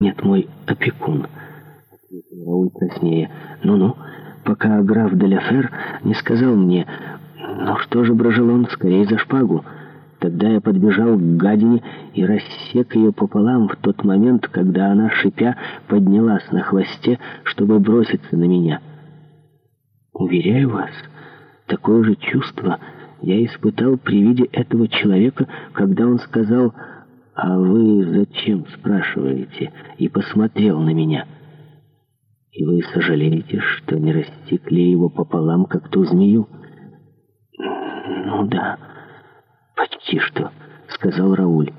нет, мой опекун», — ответил Рауль краснее. «Ну-ну, пока граф де не сказал мне, ну что же, Брожелон, скорее за шпагу». Тогда я подбежал к гадине и рассек ее пополам в тот момент, когда она, шипя, поднялась на хвосте, чтобы броситься на меня. Уверяю вас, такое же чувство я испытал при виде этого человека, когда он сказал «А вы зачем?» — спрашиваете, и посмотрел на меня. «И вы сожалеете, что не растекли его пополам, как ту змею?» «Ну да, почти что», — сказал Рауль.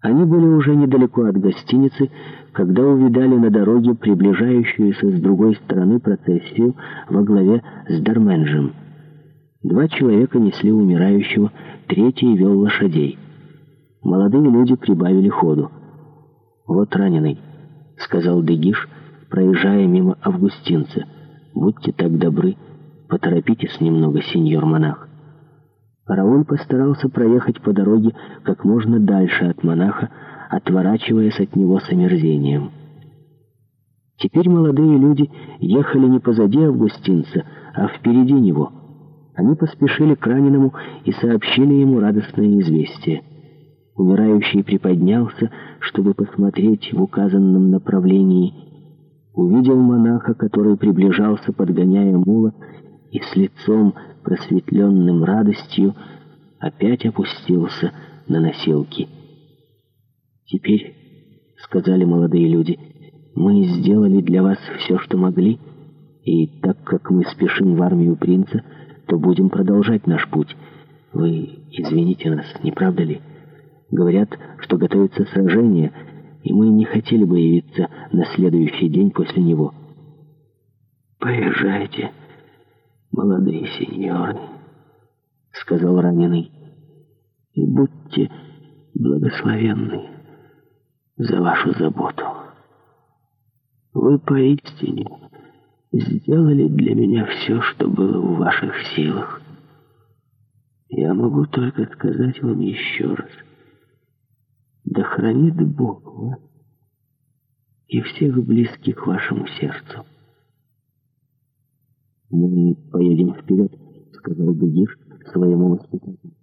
Они были уже недалеко от гостиницы, когда увидали на дороге приближающуюся с другой стороны процессию во главе с Дарменджем. Два человека несли умирающего, третий вел лошадей. Молодые люди прибавили ходу. «Вот раненый», — сказал Дегиш, проезжая мимо августинца. «Будьте так добры, поторопитесь немного, сеньор-монах». Раон постарался проехать по дороге как можно дальше от монаха, отворачиваясь от него с омерзением. Теперь молодые люди ехали не позади августинца, а впереди него. Они поспешили к раненому и сообщили ему радостное известие. Умирающий приподнялся, чтобы посмотреть в указанном направлении. Увидел монаха, который приближался, подгоняя мула, и с лицом, просветленным радостью, опять опустился на носилки. «Теперь, — сказали молодые люди, — мы сделали для вас все, что могли, и так как мы спешим в армию принца, то будем продолжать наш путь. Вы извините нас, не правда ли?» Говорят, что готовится сражение, и мы не хотели бы явиться на следующий день после него. «Поезжайте, молодые сеньоры», — сказал раненый, — «и будьте благословенны за вашу заботу. Вы поистине сделали для меня все, что было в ваших силах. Я могу только сказать вам еще раз». Да хранит Бог вас и всех близких вашему сердцу. «Мы поедем вперед», — сказал Бегиш своему воспитателю.